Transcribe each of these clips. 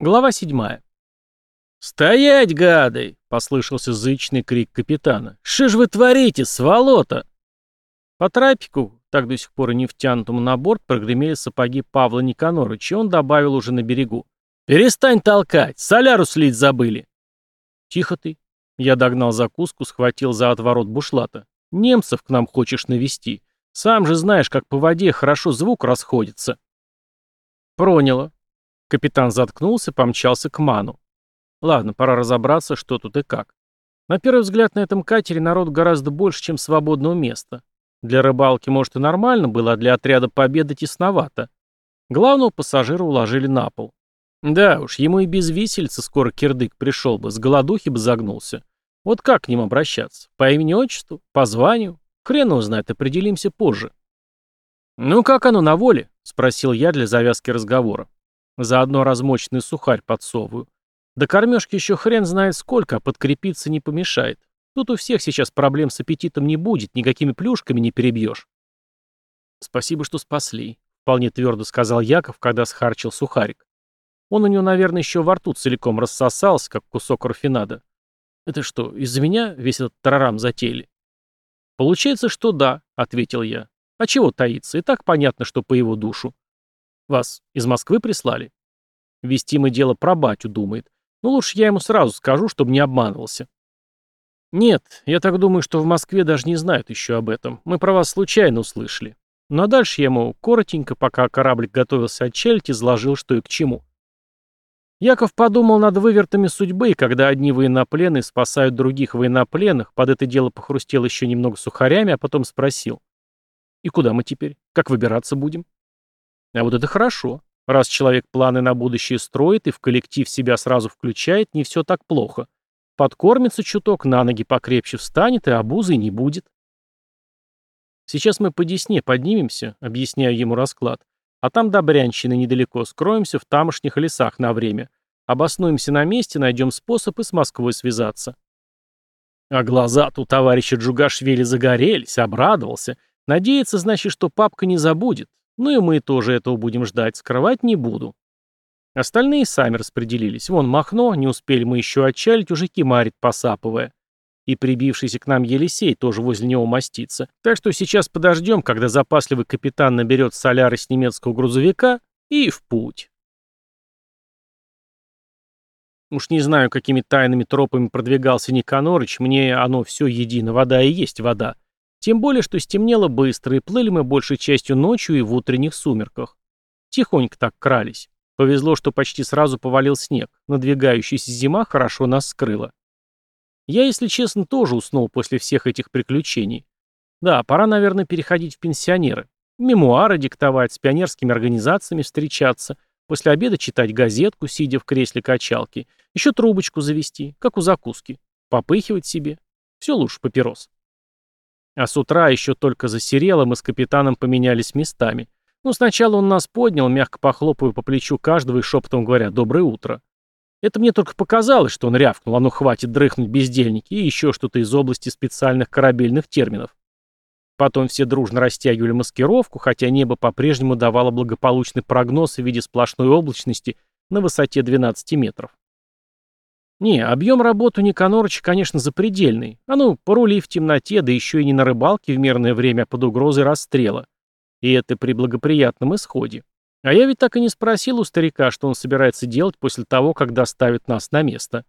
Глава 7. «Стоять, гады!» — послышался зычный крик капитана. «Что ж вы творите, сволота?» По трапику, так до сих пор и не втянутому на борт, прогремели сапоги Павла Никоноровича, и он добавил уже на берегу. «Перестань толкать! Соляру слить забыли!» «Тихо ты!» Я догнал закуску, схватил за отворот бушлата. «Немцев к нам хочешь навести. Сам же знаешь, как по воде хорошо звук расходится». Проняло. Капитан заткнулся, помчался к Ману. Ладно, пора разобраться, что тут и как. На первый взгляд на этом катере народ гораздо больше, чем свободного места. Для рыбалки, может, и нормально было, а для отряда Победы тесновато. Главного пассажира уложили на пол. Да уж, ему и без висельца скоро кирдык пришел бы, с голодухи бы загнулся. Вот как к ним обращаться? По имени-отчеству? По званию? Хрен его знает, определимся позже. «Ну как оно на воле?» — спросил я для завязки разговора. Заодно размоченный сухарь подсовываю. До кормежки еще хрен знает сколько, а подкрепиться не помешает. Тут у всех сейчас проблем с аппетитом не будет, никакими плюшками не перебьешь. Спасибо, что спасли, вполне твердо сказал Яков, когда схарчил сухарик. Он у него, наверное, еще во рту целиком рассосался, как кусок рафинада. Это что, из-за меня весь этот тарарам затеяли? Получается, что да, ответил я. А чего таиться? И так понятно, что по его душу. Вас из Москвы прислали? Вести мы дело про батю, думает. Ну лучше я ему сразу скажу, чтобы не обманывался. Нет, я так думаю, что в Москве даже не знают еще об этом. Мы про вас случайно услышали. Ну а дальше я ему коротенько, пока кораблик готовился отчалить, изложил, что и к чему. Яков подумал над вывертами судьбы, когда одни военнопленные спасают других военнопленных, под это дело похрустел еще немного сухарями, а потом спросил. «И куда мы теперь? Как выбираться будем?» А вот это хорошо. Раз человек планы на будущее строит и в коллектив себя сразу включает, не все так плохо. Подкормится чуток, на ноги покрепче встанет и обузы не будет. Сейчас мы по Десне поднимемся, объясняю ему расклад, а там до Брянщины недалеко, скроемся в тамошних лесах на время. Обоснуемся на месте, найдем способ и с Москвой связаться. А глаза-то у товарища Джугашвили загорелись, обрадовался. Надеется, значит, что папка не забудет. Ну и мы тоже этого будем ждать, скрывать не буду. Остальные сами распределились. Вон Махно, не успели мы еще отчалить, уже кимарит, посапывая. И прибившийся к нам Елисей тоже возле него мастится. Так что сейчас подождем, когда запасливый капитан наберет соляры с немецкого грузовика, и в путь. Уж не знаю, какими тайными тропами продвигался Никанорыч, мне оно все едино, вода и есть вода. Тем более, что стемнело быстро, и плыли мы большей частью ночью и в утренних сумерках. Тихонько так крались. Повезло, что почти сразу повалил снег. Надвигающаяся зима хорошо нас скрыла. Я, если честно, тоже уснул после всех этих приключений. Да, пора, наверное, переходить в пенсионеры. Мемуары диктовать, с пионерскими организациями встречаться, после обеда читать газетку, сидя в кресле качалки, еще трубочку завести, как у закуски, попыхивать себе. Все лучше папирос. А с утра еще только засерело, мы с капитаном поменялись местами. Ну, сначала он нас поднял, мягко похлопывая по плечу каждого и шепотом говоря «доброе утро». Это мне только показалось, что он рявкнул, а ну хватит дрыхнуть бездельники, и еще что-то из области специальных корабельных терминов. Потом все дружно растягивали маскировку, хотя небо по-прежнему давало благополучный прогноз в виде сплошной облачности на высоте 12 метров. Не, объем работы у Никанорыча, конечно, запредельный. А ну, порули в темноте, да еще и не на рыбалке в мирное время, под угрозой расстрела. И это при благоприятном исходе. А я ведь так и не спросил у старика, что он собирается делать после того, как доставит нас на место.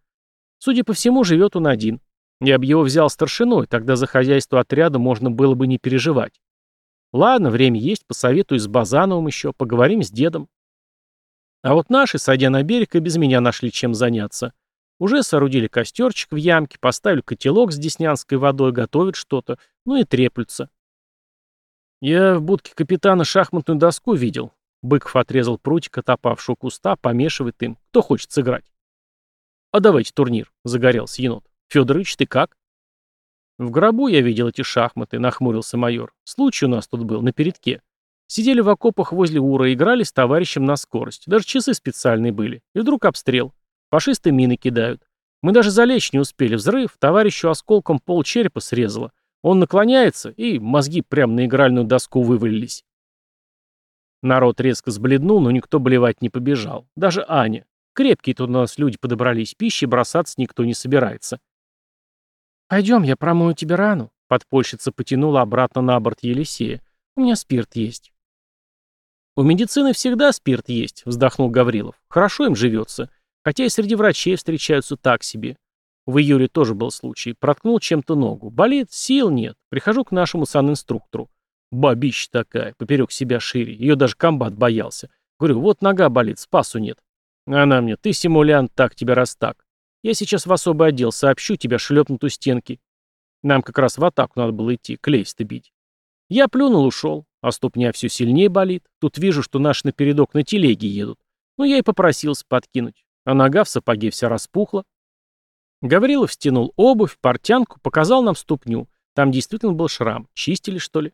Судя по всему, живет он один. Я бы его взял старшиной, тогда за хозяйство отряда можно было бы не переживать. Ладно, время есть, посоветую с Базановым еще, поговорим с дедом. А вот наши, сойдя на берег, и без меня нашли чем заняться. Уже соорудили костерчик в ямке, поставили котелок с деснянской водой, готовят что-то, ну и треплются. Я в будке капитана шахматную доску видел. Быков отрезал прутик от куста, помешивает им. Кто хочет сыграть? А давайте турнир, загорелся енот. Федорович, ты как? В гробу я видел эти шахматы, нахмурился майор. Случай у нас тут был, на передке. Сидели в окопах возле Ура, играли с товарищем на скорость. Даже часы специальные были. И вдруг обстрел. Фашисты мины кидают. Мы даже залечь не успели. Взрыв, товарищу осколком пол черепа срезало. Он наклоняется, и мозги прямо на игральную доску вывалились. Народ резко сбледнул, но никто блевать не побежал. Даже Аня. Крепкие тут у нас люди подобрались, пищи бросаться никто не собирается. «Пойдем, я промою тебе рану», — подпольщица потянула обратно на борт Елисея. «У меня спирт есть». «У медицины всегда спирт есть», — вздохнул Гаврилов. «Хорошо им живется. Хотя и среди врачей встречаются так себе. В июле тоже был случай. Проткнул чем-то ногу. Болит, сил нет. Прихожу к нашему санинструктору. Бабища такая, поперек себя шире. Ее даже комбат боялся. Говорю, вот нога болит, спасу нет. Она мне, ты симулянт, так тебя раз так. Я сейчас в особый отдел сообщу, тебя шлепнут у стенки. Нам как раз в атаку надо было идти, клейсто бить. Я плюнул, ушел, а ступня все сильнее болит. Тут вижу, что наши напередок на телеге едут. Ну, я и попросился подкинуть. А нога в сапоге вся распухла. Гаврилов стянул обувь, портянку, показал нам ступню. Там действительно был шрам. Чистили, что ли?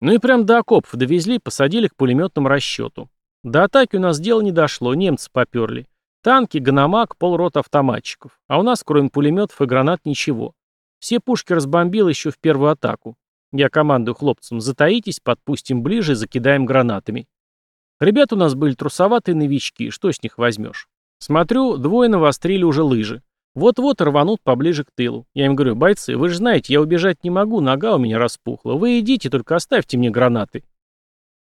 Ну и прям до окопов довезли, посадили к пулеметному расчету. До атаки у нас дело не дошло, немцы поперли. Танки, гономак, полрот автоматчиков. А у нас, кроме пулеметов и гранат, ничего. Все пушки разбомбил еще в первую атаку. Я командую хлопцам, затаитесь, подпустим ближе и закидаем гранатами. Ребята у нас были трусоватые новички, что с них возьмешь? Смотрю, двое навострили уже лыжи. Вот-вот рванут поближе к тылу. Я им говорю, бойцы, вы же знаете, я убежать не могу, нога у меня распухла. Вы идите, только оставьте мне гранаты.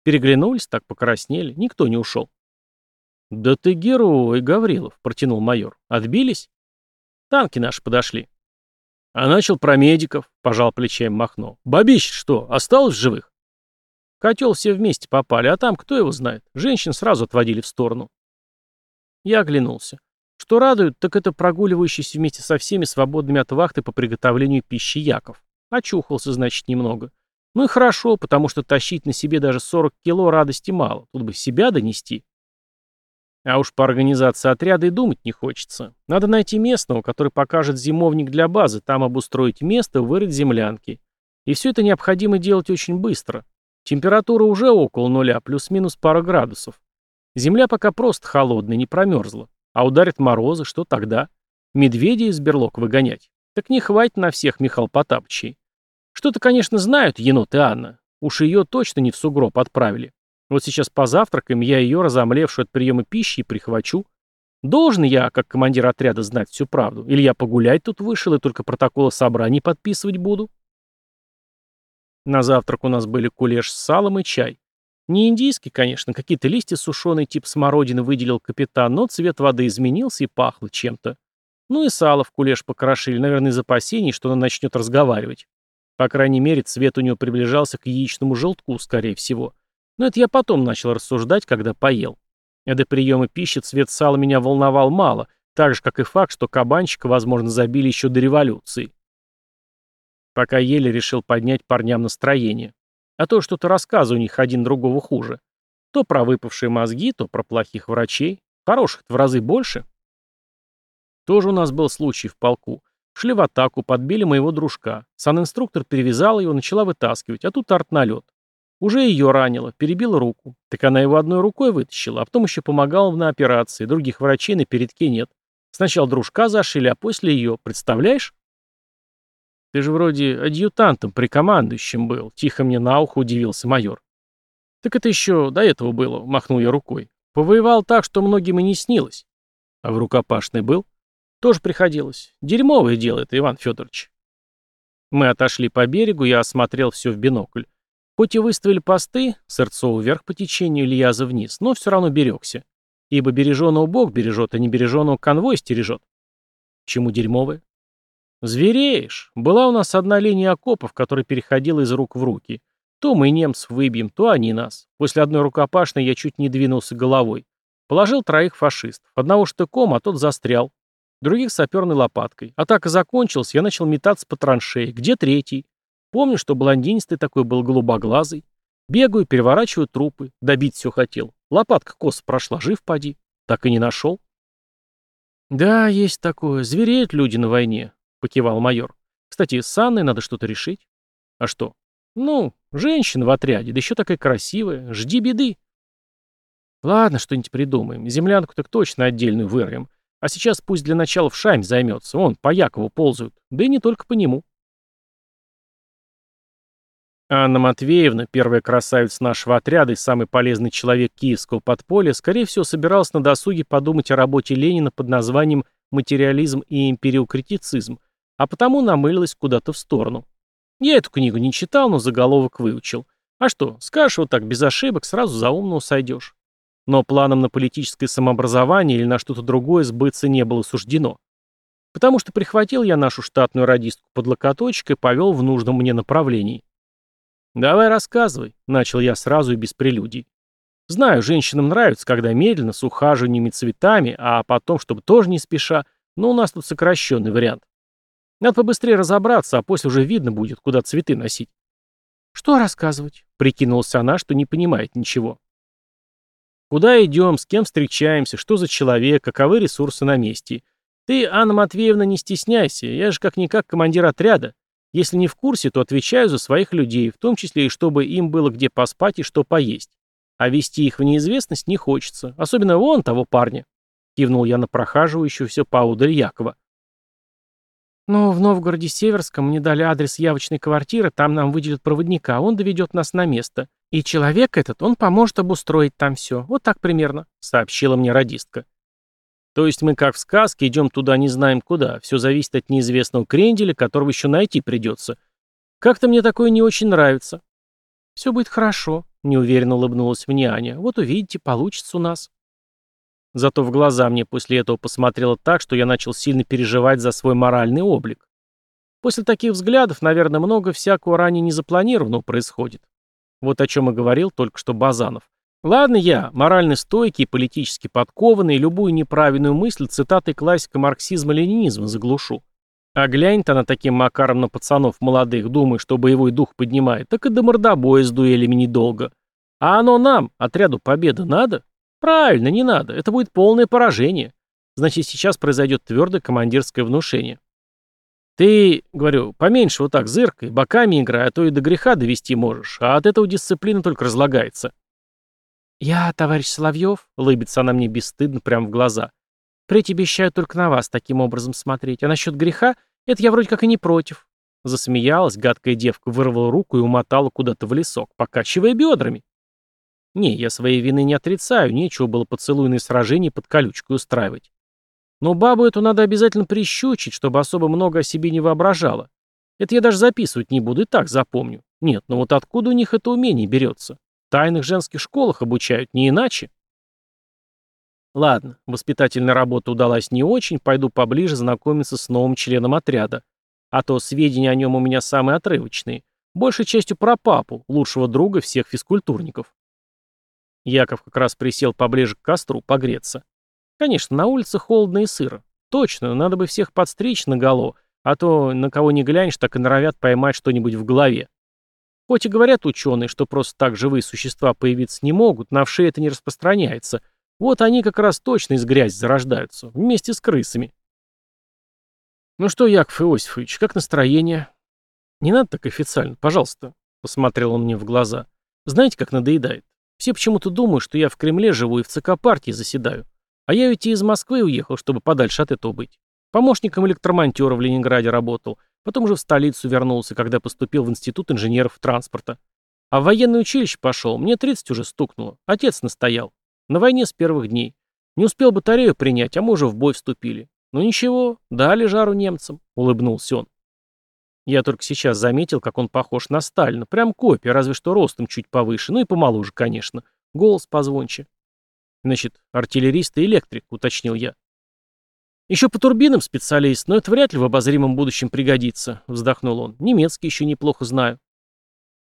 Переглянулись, так покраснели, никто не ушел. «Да ты герой, Гаврилов», — протянул майор. «Отбились?» «Танки наши подошли». «А начал про медиков», — пожал плечами Махно. «Бабищ что, осталось в живых?» котел все вместе попали, а там кто его знает. Женщин сразу отводили в сторону. Я оглянулся. Что радует, так это прогуливающийся вместе со всеми свободными от вахты по приготовлению пищи Яков. Очухался, значит, немного. Ну и хорошо, потому что тащить на себе даже 40 кило радости мало. Тут бы себя донести. А уж по организации отряда и думать не хочется. Надо найти местного, который покажет зимовник для базы, там обустроить место, вырыть землянки. И все это необходимо делать очень быстро. Температура уже около нуля, плюс-минус пара градусов. Земля пока просто холодная, не промерзла. А ударят морозы, что тогда? Медведя из берлог выгонять? Так не хватит на всех Михаил Потапычей. Что-то, конечно, знают енот и Анна. Уж ее точно не в сугроб отправили. Вот сейчас позавтракаем, я ее, разомлевшую от приема пищи, прихвачу. Должен я, как командир отряда, знать всю правду? Или я погулять тут вышел и только протоколы собраний подписывать буду? На завтрак у нас были кулеш с салом и чай. Не индийский, конечно, какие-то листья сушеные тип смородины выделил капитан, но цвет воды изменился и пахло чем-то. Ну и сало в кулеш покрошили, наверное, из опасений, что она начнет разговаривать. По крайней мере, цвет у него приближался к яичному желтку, скорее всего. Но это я потом начал рассуждать, когда поел. А до приема пищи цвет сала меня волновал мало, так же, как и факт, что кабанчика, возможно, забили еще до революции. Пока еле решил поднять парням настроение. А то что-то рассказы у них один другого хуже. То про выпавшие мозги, то про плохих врачей. Хороших в разы больше. Тоже у нас был случай в полку. Шли в атаку, подбили моего дружка. Санинструктор перевязал его, начала вытаскивать, а тут артналет. Уже ее ранило, перебила руку. Так она его одной рукой вытащила, а потом еще помогала на операции. Других врачей на передке нет. Сначала дружка зашили, а после ее. Представляешь? Ты же вроде адъютантом прикомандующим был, тихо мне на ухо удивился майор. Так это еще до этого было, махнул я рукой. Повоевал так, что многим и не снилось. А в рукопашной был? Тоже приходилось. Дерьмовое дело это, Иван Федорович. Мы отошли по берегу, я осмотрел все в бинокль. Хоть и выставили посты, Сырцова вверх по течению, Ильяза вниз, но все равно берегся. Ибо береженого Бог бережет, а не береженого конвой стережет. Чему дерьмовое? Звереешь. Была у нас одна линия окопов, которая переходила из рук в руки. То мы немцев выбьем, то они нас. После одной рукопашной я чуть не двинулся головой. Положил троих фашистов. Одного штыком, а тот застрял. Других саперной лопаткой. Атака закончилась, я начал метаться по траншеи. Где третий? Помню, что блондинистый такой был голубоглазый. Бегаю, переворачиваю трупы. Добить все хотел. Лопатка косо прошла, жив поди. Так и не нашел. Да, есть такое. Звереют люди на войне. — покивал майор. «Кстати, с Анной надо что-то решить». «А что?» «Ну, женщина в отряде, да еще такая красивая. Жди беды». «Ладно, что-нибудь придумаем. Землянку так точно отдельную вырвем. А сейчас пусть для начала в шайм займется. Он по Якову ползают. Да и не только по нему». Анна Матвеевна, первая красавица нашего отряда и самый полезный человек киевского подполья, скорее всего, собиралась на досуге подумать о работе Ленина под названием «Материализм и империокритицизм», а потому намылилась куда-то в сторону. Я эту книгу не читал, но заголовок выучил. А что, скажешь вот так без ошибок, сразу за умного сойдешь. Но планам на политическое самообразование или на что-то другое сбыться не было суждено. Потому что прихватил я нашу штатную радистку под локоточек и повел в нужном мне направлении. «Давай рассказывай», — начал я сразу и без прелюдий. Знаю, женщинам нравится, когда медленно, с ухаживаниями цветами, а потом, чтобы тоже не спеша, но у нас тут сокращенный вариант. Надо побыстрее разобраться, а после уже видно будет, куда цветы носить. «Что рассказывать?» — прикинулась она, что не понимает ничего. «Куда идем, с кем встречаемся, что за человек, каковы ресурсы на месте. Ты, Анна Матвеевна, не стесняйся, я же как-никак командир отряда. Если не в курсе, то отвечаю за своих людей, в том числе и чтобы им было где поспать и что поесть. А вести их в неизвестность не хочется, особенно вон того парня. Кивнул я на прохаживающегося поудаль Якова. «Ну, в Новгороде Северском мне дали адрес явочной квартиры, там нам выделят проводника, он доведет нас на место. И человек этот, он поможет обустроить там все. Вот так примерно», — сообщила мне радистка. То есть мы, как в сказке, идем туда не знаем куда. Все зависит от неизвестного кренделя, которого еще найти придется. Как-то мне такое не очень нравится. Все будет хорошо, неуверенно улыбнулась мне Аня. Вот увидите, получится у нас. Зато в глаза мне после этого посмотрело так, что я начал сильно переживать за свой моральный облик. После таких взглядов, наверное, много всякого ранее незапланированного происходит. Вот о чем и говорил только что Базанов. Ладно я, морально стойкий, политически подкованный, любую неправильную мысль цитатой классика марксизма-ленинизма заглушу. А глянь-то на таким макаром на пацанов молодых, думая, что боевой дух поднимает, так и до мордобоя с дуэлями недолго. А оно нам, отряду победы, надо? Правильно, не надо. Это будет полное поражение. Значит, сейчас произойдет твердое командирское внушение. Ты, говорю, поменьше вот так зыркой, боками играй, а то и до греха довести можешь, а от этого дисциплина только разлагается. «Я, товарищ Соловьев», — улыбится она мне бесстыдно прямо в глаза, «впредь обещаю только на вас таким образом смотреть, а насчет греха, это я вроде как и не против». Засмеялась, гадкая девка вырвала руку и умотала куда-то в лесок, покачивая бедрами. Не, я своей вины не отрицаю, нечего было поцелуйные сражения под колючкой устраивать. Но бабу эту надо обязательно прищучить, чтобы особо много о себе не воображала. Это я даже записывать не буду, и так запомню. Нет, но вот откуда у них это умение берется? тайных женских школах обучают, не иначе. Ладно, воспитательная работа удалась не очень, пойду поближе знакомиться с новым членом отряда. А то сведения о нем у меня самые отрывочные. Большей частью про папу, лучшего друга всех физкультурников. Яков как раз присел поближе к костру, погреться. Конечно, на улице холодно и сыро. Точно, надо бы всех подстричь наголо, а то на кого не глянешь, так и норовят поймать что-нибудь в голове. Хоть и говорят ученые, что просто так живые существа появиться не могут, на вши это не распространяется. Вот они как раз точно из грязи зарождаются, вместе с крысами. «Ну что, Яков Иосифович, как настроение?» «Не надо так официально, пожалуйста», — посмотрел он мне в глаза. «Знаете, как надоедает? Все почему-то думают, что я в Кремле живу и в ЦК партии заседаю. А я ведь и из Москвы уехал, чтобы подальше от этого быть. Помощником электромонтера в Ленинграде работал, Потом уже в столицу вернулся, когда поступил в Институт инженеров транспорта. А в военное училище пошел, мне 30 уже стукнуло. Отец настоял. На войне с первых дней. Не успел батарею принять, а мы уже в бой вступили. Ну ничего, дали жару немцам, улыбнулся он. Я только сейчас заметил, как он похож на Сталина. Прям копия, разве что ростом чуть повыше, ну и помоложе, конечно. Голос позвонче. Значит, артиллерист и электрик, уточнил я. «Еще по турбинам специалист, но это вряд ли в обозримом будущем пригодится», — вздохнул он. «Немецкий еще неплохо знаю».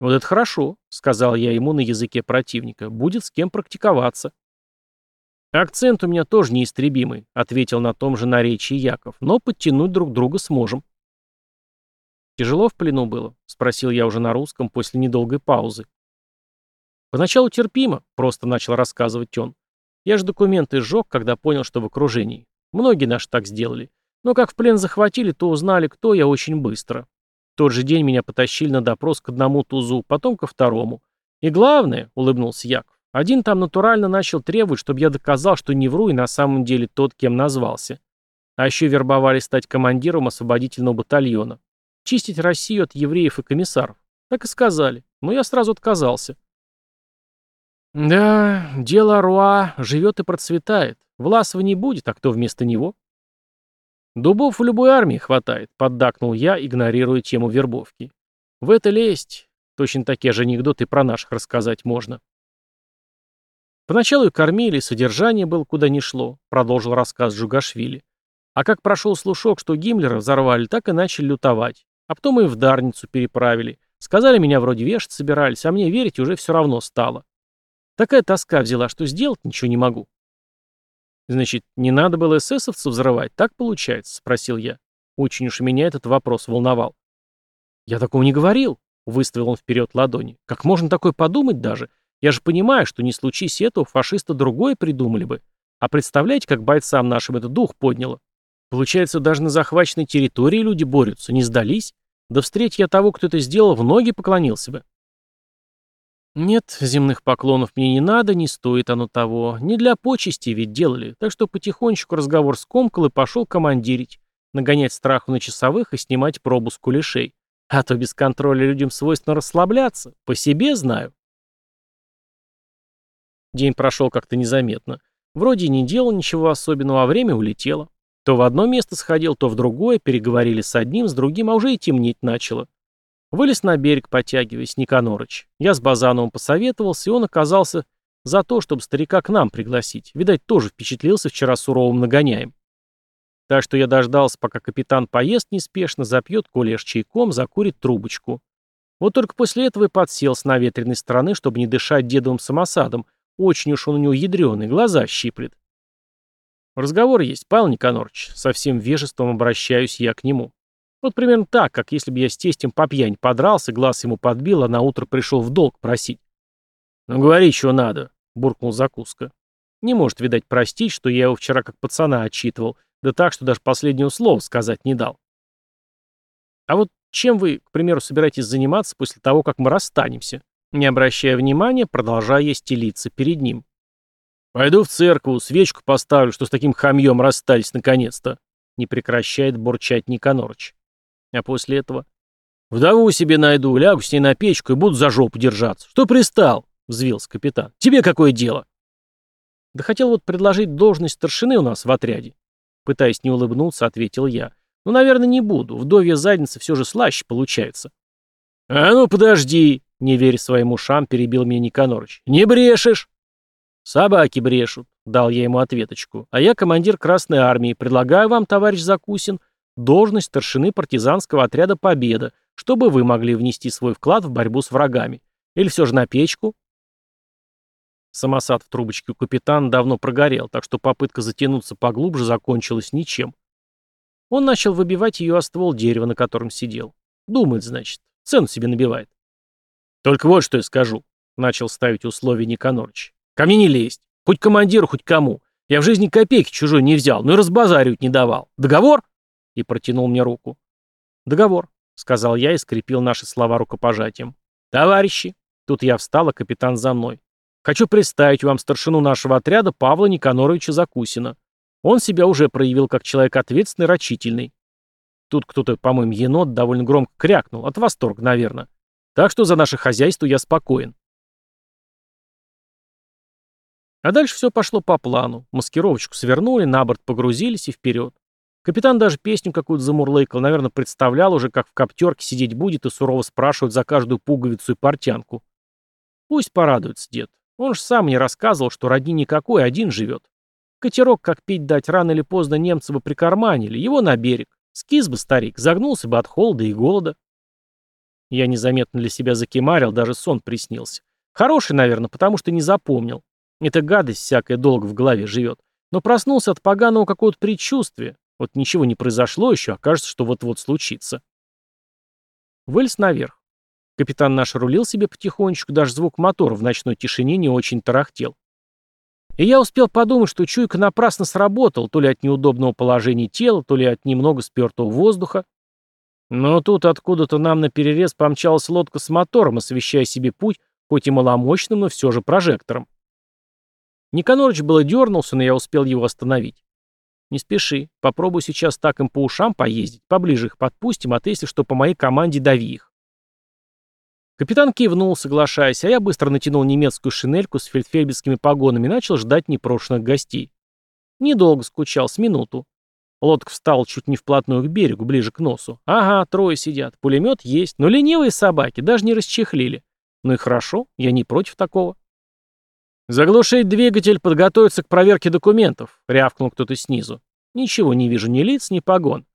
«Вот это хорошо», — сказал я ему на языке противника. «Будет с кем практиковаться». «Акцент у меня тоже неистребимый», — ответил на том же наречии Яков. «Но подтянуть друг друга сможем». «Тяжело в плену было?» — спросил я уже на русском после недолгой паузы. «Поначалу терпимо», — просто начал рассказывать он. «Я же документы сжег, когда понял, что в окружении. Многие наши так сделали. Но как в плен захватили, то узнали, кто я очень быстро. В тот же день меня потащили на допрос к одному тузу, потом ко второму. И главное, улыбнулся Яков, один там натурально начал требовать, чтобы я доказал, что не вру и на самом деле тот, кем назвался. А еще вербовали стать командиром освободительного батальона. Чистить Россию от евреев и комиссаров. Так и сказали, но я сразу отказался. Да, дело Руа живет и процветает. Власова не будет, а кто вместо него? Дубов в любой армии хватает, поддакнул я, игнорируя тему вербовки. В это лезть. Точно такие же анекдоты про наших рассказать можно. Поначалу и кормили, содержание было куда ни шло, продолжил рассказ Джугашвили. А как прошел слушок, что Гиммлера взорвали, так и начали лютовать. А потом и в Дарницу переправили. Сказали, меня вроде вешать собирались, а мне верить уже все равно стало. Такая тоска взяла, что сделать ничего не могу. Значит, не надо было эсэсовцев взрывать, так получается? Спросил я. Очень уж меня этот вопрос волновал. Я такого не говорил, выставил он вперед ладони. Как можно такое подумать даже? Я же понимаю, что не случись этого, фашисты другое придумали бы. А представляете, как бойцам нашим этот дух подняло? Получается, даже на захваченной территории люди борются, не сдались? Да встреть я того, кто это сделал, в ноги поклонился бы. Нет, земных поклонов мне не надо, не стоит оно того. Не для почести ведь делали, так что потихонечку разговор скомкал и пошел командирить, нагонять страху на часовых и снимать пробу с кулешей. А то без контроля людям свойственно расслабляться, по себе знаю. День прошел как-то незаметно. Вроде не делал ничего особенного, а время улетело. То в одно место сходил, то в другое, переговорили с одним, с другим, а уже и темнеть начало. Вылез на берег, потягиваясь, Никанорыч. Я с Базановым посоветовался, и он оказался за то, чтобы старика к нам пригласить. Видать, тоже впечатлился вчера суровым нагоняем. Так что я дождался, пока капитан поест неспешно, запьет колеш чайком, закурит трубочку. Вот только после этого и подсел с наветренной стороны, чтобы не дышать дедовым самосадом, очень уж он у него ядреный, глаза щиплет. Разговор есть, Павел Никонорович. Со всем вежеством обращаюсь я к нему. Вот примерно так, как если бы я с тестем по пьянь подрался, глаз ему подбил, а на утро пришел в долг просить. «Ну говори, что надо», — буркнул закуска. Не может, видать, простить, что я его вчера как пацана отчитывал, да так, что даже последнего слова сказать не дал. А вот чем вы, к примеру, собираетесь заниматься после того, как мы расстанемся? Не обращая внимания, продолжая стелиться перед ним. «Пойду в церковь, свечку поставлю, что с таким хамьем расстались наконец-то», не прекращает бурчать Никанорыч. А после этого? «Вдову себе найду, лягу с ней на печку и буду за жопу держаться. Что пристал?» — взвился капитан. «Тебе какое дело?» «Да хотел вот предложить должность старшины у нас в отряде». Пытаясь не улыбнуться, ответил я. «Ну, наверное, не буду. Вдовья задница все же слаще получается». «А ну, подожди!» Не веря своим ушам, перебил меня Никанорыч. «Не брешешь!» «Собаки брешут», — дал я ему ответочку. «А я командир Красной Армии. Предлагаю вам, товарищ Закусин, должность старшины партизанского отряда «Победа», чтобы вы могли внести свой вклад в борьбу с врагами. Или все же на печку?» Самосад в трубочке у капитана давно прогорел, так что попытка затянуться поглубже закончилась ничем. Он начал выбивать ее о ствол дерева, на котором сидел. Думает, значит. Цену себе набивает. «Только вот что я скажу», — начал ставить условия Никанорыч. «Ко мне не лезть. Хоть командиру, хоть кому. Я в жизни копейки чужой не взял, но и разбазаривать не давал. Договор?» И протянул мне руку. «Договор», — сказал я и скрепил наши слова рукопожатием. «Товарищи!» Тут я встал, а капитан за мной. «Хочу представить вам старшину нашего отряда Павла Никаноровича Закусина. Он себя уже проявил как человек ответственный, рачительный. Тут кто-то, по-моему, енот довольно громко крякнул, от восторга, наверное. Так что за наше хозяйство я спокоен. А дальше все пошло по плану. Маскировочку свернули, на борт погрузились и вперед. Капитан даже песню какую-то замурлыкал, наверное, представлял уже, как в коптерке сидеть будет и сурово спрашивать за каждую пуговицу и портянку. Пусть порадуется дед. Он же сам мне рассказывал, что родни никакой, один живет. Катерок, как пить дать, рано или поздно немцы бы прикарманили, его на берег. Скис бы старик, загнулся бы от холода и голода. Я незаметно для себя закимарил, даже сон приснился. Хороший, наверное, потому что не запомнил. Эта гадость всякая долго в голове живет. Но проснулся от поганого какого-то предчувствия. Вот ничего не произошло еще, а кажется, что вот-вот случится. Вылез наверх. Капитан наш рулил себе потихонечку, даже звук мотора в ночной тишине не очень тарахтел. И я успел подумать, что чуйка напрасно сработал, то ли от неудобного положения тела, то ли от немного спертого воздуха. Но тут откуда-то нам на перерез помчалась лодка с мотором, освещая себе путь, хоть и маломощным, но все же прожектором. Никонорович было дернулся, но я успел его остановить. «Не спеши, попробуй сейчас так им по ушам поездить, поближе их подпустим, а ты, если что, по моей команде дави их». Капитан кивнул, соглашаясь, а я быстро натянул немецкую шинельку с фельдфебельскими погонами и начал ждать непрошенных гостей. Недолго скучал, с минуту. Лодка встал чуть не вплотную к берегу, ближе к носу. Ага, трое сидят, пулемет есть, но ленивые собаки даже не расчехлили. Ну и хорошо, я не против такого. «Заглушить двигатель, подготовиться к проверке документов», — рявкнул кто-то снизу. «Ничего не вижу, ни лиц, ни погон».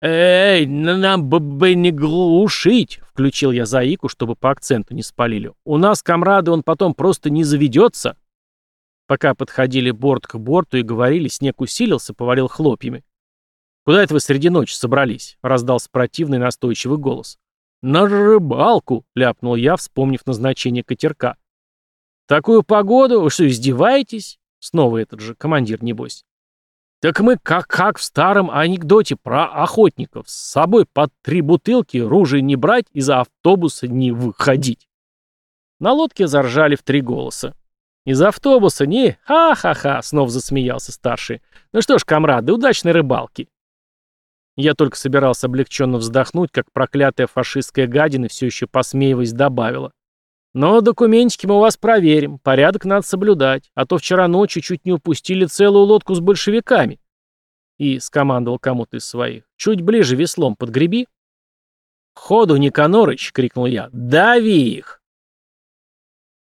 «Эй, нам бы не глушить!» — включил я заику, чтобы по акценту не спалили. «У нас, комрады, он потом просто не заведется». Пока подходили борт к борту и говорили, снег усилился, повалил хлопьями. «Куда это вы среди ночи собрались?» — раздался противный настойчивый голос. «На рыбалку!» — ляпнул я, вспомнив назначение катерка. «Такую погоду? Вы что, издеваетесь?» Снова этот же, командир, небось. «Так мы как, как в старом анекдоте про охотников. С собой под три бутылки, ружей не брать и за автобуса не выходить». На лодке заржали в три голоса. «Из автобуса не? Ха-ха-ха!» — снова засмеялся старший. «Ну что ж, комрады, удачной рыбалки!» Я только собирался облегченно вздохнуть, как проклятая фашистская гадина, все еще посмеиваясь, добавила. Но документики мы у вас проверим, порядок надо соблюдать, а то вчера ночью чуть не упустили целую лодку с большевиками. И скомандовал кому-то из своих. Чуть ближе веслом подгреби. «Ходу, Никанорыч!» — крикнул я. «Дави их!»